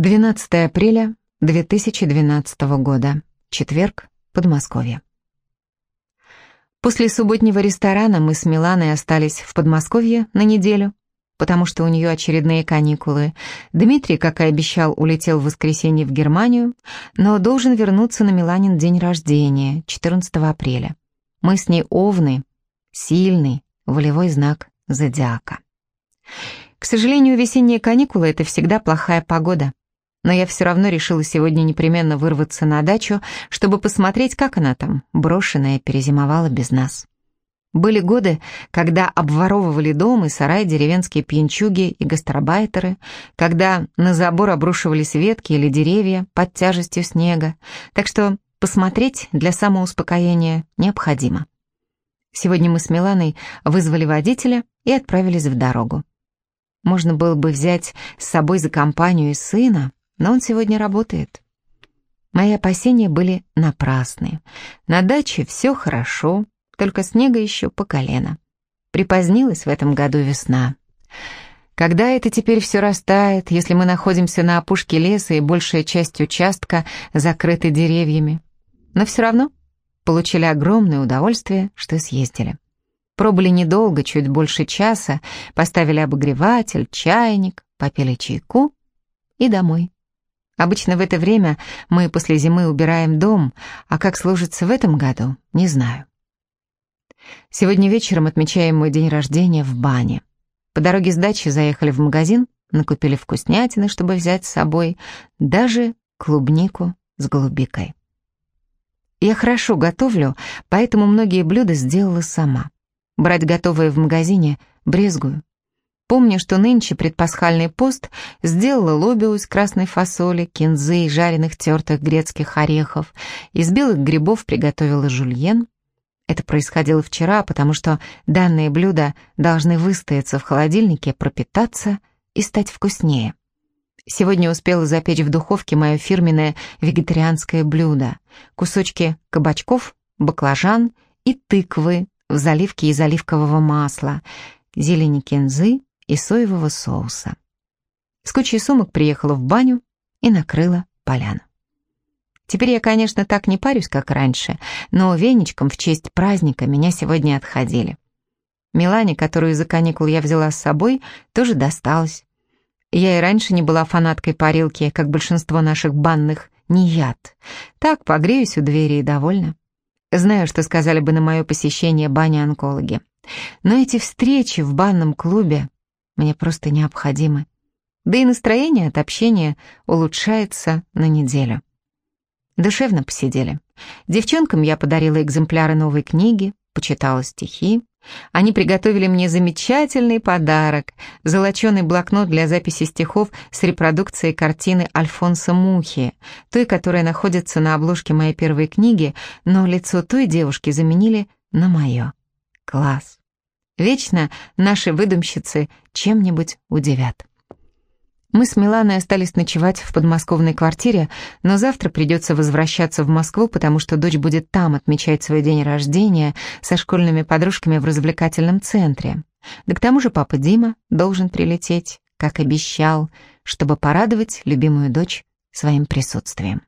12 апреля 2012 года. Четверг, Подмосковье. После субботнего ресторана мы с Миланой остались в Подмосковье на неделю, потому что у нее очередные каникулы. Дмитрий, как и обещал, улетел в воскресенье в Германию, но должен вернуться на Миланин день рождения, 14 апреля. Мы с ней овны, сильный, волевой знак зодиака. К сожалению, весенние каникулы — это всегда плохая погода. Но я все равно решила сегодня непременно вырваться на дачу, чтобы посмотреть, как она там, брошенная, перезимовала без нас. Были годы, когда обворовывали дом и сарай деревенские пьянчуги и гастарбайтеры, когда на забор обрушивались ветки или деревья под тяжестью снега, так что посмотреть для самоуспокоения необходимо. Сегодня мы с Миланой вызвали водителя и отправились в дорогу. Можно было бы взять с собой за компанию и сына, но он сегодня работает. Мои опасения были напрасны. На даче все хорошо, только снега еще по колено. Припозднилась в этом году весна. Когда это теперь все растает, если мы находимся на опушке леса и большая часть участка закрыта деревьями? Но все равно получили огромное удовольствие, что съездили. Пробыли недолго, чуть больше часа, поставили обогреватель, чайник, попили чайку и домой. Обычно в это время мы после зимы убираем дом, а как сложится в этом году, не знаю. Сегодня вечером отмечаем мой день рождения в бане. По дороге с дачи заехали в магазин, накупили вкуснятины, чтобы взять с собой, даже клубнику с голубикой. Я хорошо готовлю, поэтому многие блюда сделала сама. Брать готовые в магазине брезгую. Помню, что нынче предпасхальный пост сделала лобио из красной фасоли, кинзы и жареных тертых грецких орехов. Из белых грибов приготовила жульен. Это происходило вчера, потому что данные блюда должны выстояться в холодильнике, пропитаться и стать вкуснее. Сегодня успела запечь в духовке мое фирменное вегетарианское блюдо. Кусочки кабачков, баклажан и тыквы в заливке из оливкового масла, зелени кинзы, и соевого соуса. С кучей сумок приехала в баню и накрыла поляну. Теперь я, конечно, так не парюсь, как раньше, но веничком в честь праздника меня сегодня отходили. Милане, которую из-за каникул я взяла с собой, тоже досталось. Я и раньше не была фанаткой парилки, как большинство наших банных, не яд. Так, погреюсь у двери и довольна. Знаю, что сказали бы на мое посещение бани-онкологи. Но эти встречи в банном клубе мне просто необходимы. Да и настроение от общения улучшается на неделю. Душевно посидели. Девчонкам я подарила экземпляры новой книги, почитала стихи. Они приготовили мне замечательный подарок — золоченый блокнот для записи стихов с репродукцией картины Альфонса Мухи, той, которая находится на обложке моей первой книги, но лицо той девушки заменили на мое. Класс! Вечно наши выдумщицы чем-нибудь удивят. Мы с Миланой остались ночевать в подмосковной квартире, но завтра придется возвращаться в Москву, потому что дочь будет там отмечать свой день рождения со школьными подружками в развлекательном центре. Да к тому же папа Дима должен прилететь, как обещал, чтобы порадовать любимую дочь своим присутствием.